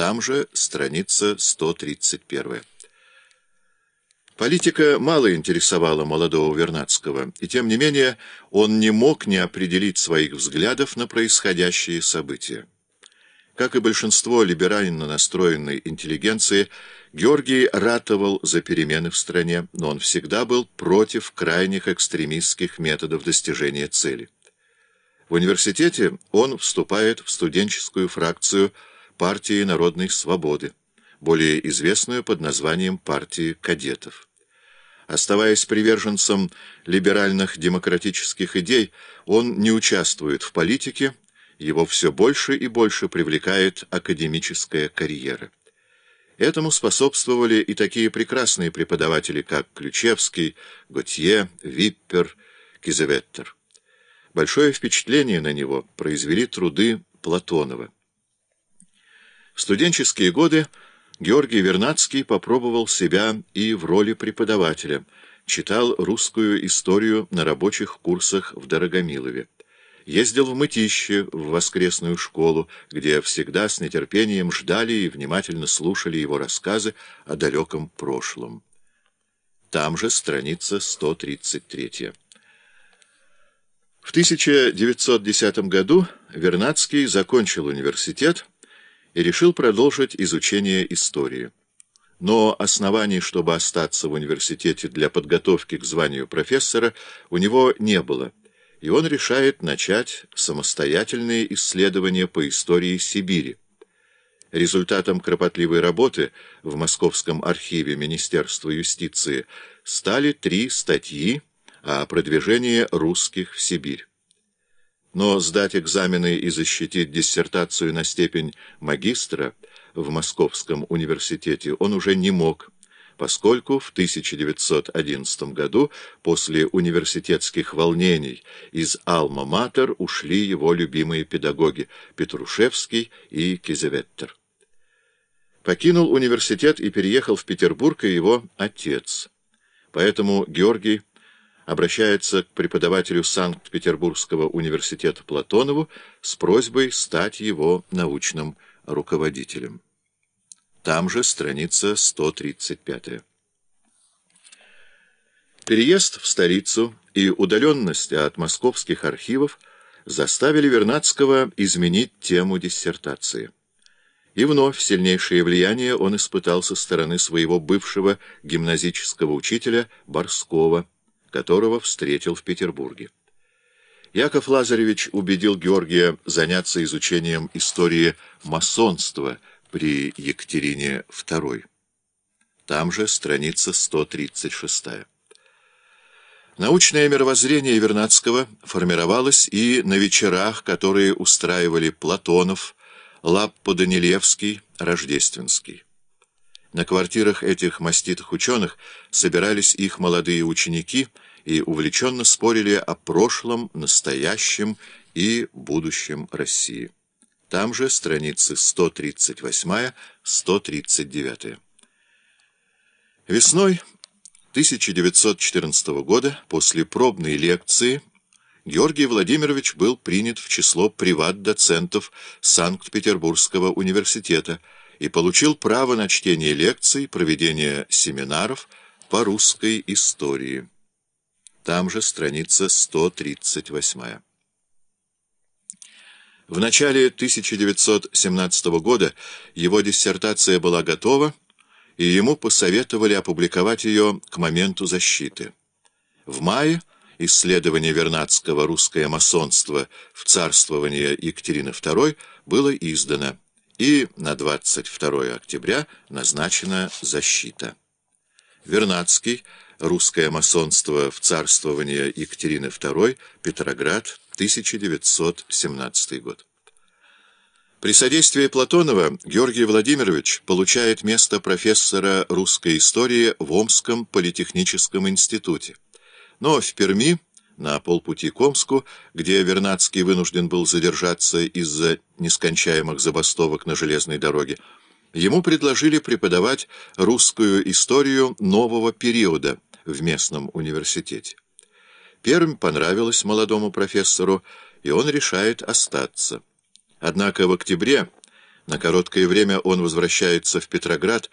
Там же страница 131. Политика мало интересовала молодого Вернадского, и тем не менее он не мог не определить своих взглядов на происходящие события. Как и большинство либерально настроенной интеллигенции, Георгий ратовал за перемены в стране, но он всегда был против крайних экстремистских методов достижения цели. В университете он вступает в студенческую фракцию партии народной свободы, более известную под названием партии кадетов. Оставаясь приверженцем либеральных демократических идей, он не участвует в политике, его все больше и больше привлекает академическая карьера. Этому способствовали и такие прекрасные преподаватели, как Ключевский, Готье, Виппер, Кизеветтер. Большое впечатление на него произвели труды Платонова. В студенческие годы Георгий Вернадский попробовал себя и в роли преподавателя, читал русскую историю на рабочих курсах в Дорогомилове. Ездил в Мытище, в воскресную школу, где всегда с нетерпением ждали и внимательно слушали его рассказы о далеком прошлом. Там же страница 133. В 1910 году Вернадский закончил университет и решил продолжить изучение истории. Но оснований, чтобы остаться в университете для подготовки к званию профессора, у него не было, и он решает начать самостоятельные исследования по истории Сибири. Результатом кропотливой работы в Московском архиве Министерства юстиции стали три статьи о продвижении русских в Сибирь. Но сдать экзамены и защитить диссертацию на степень магистра в Московском университете он уже не мог, поскольку в 1911 году после университетских волнений из Алма-Матер ушли его любимые педагоги Петрушевский и Кизеветтер. Покинул университет и переехал в Петербург и его отец. Поэтому Георгий обращается к преподавателю Санкт-Петербургского университета Платонову с просьбой стать его научным руководителем. Там же страница 135. Переезд в столицу и удаленность от московских архивов заставили Вернадского изменить тему диссертации. И вновь сильнейшее влияние он испытал со стороны своего бывшего гимназического учителя Борского, которого встретил в Петербурге. Яков Лазаревич убедил Георгия заняться изучением истории масонства при Екатерине II. Там же страница 136. Научное мировоззрение Вернадского формировалось и на вечерах, которые устраивали Платонов, Лаппо-Данилевский, Рождественский. На квартирах этих маститых ученых собирались их молодые ученики и увлеченно спорили о прошлом, настоящем и будущем России. Там же страницы 138-139. Весной 1914 года, после пробной лекции, Георгий Владимирович был принят в число приват-доцентов Санкт-Петербургского университета, и получил право на чтение лекций, проведение семинаров по русской истории. Там же страница 138. В начале 1917 года его диссертация была готова, и ему посоветовали опубликовать ее к моменту защиты. В мае исследование Вернадского «Русское масонство в царствование Екатерины II» было издано и на 22 октября назначена защита. Вернадский, русское масонство в царствование Екатерины II, Петроград, 1917 год. При содействии Платонова Георгий Владимирович получает место профессора русской истории в Омском политехническом институте. Но в Перми на полпути к Омску, где Вернадский вынужден был задержаться из-за нескончаемых забастовок на железной дороге, ему предложили преподавать русскую историю нового периода в местном университете. Пермь понравилась молодому профессору, и он решает остаться. Однако в октябре На короткое время он возвращается в Петроград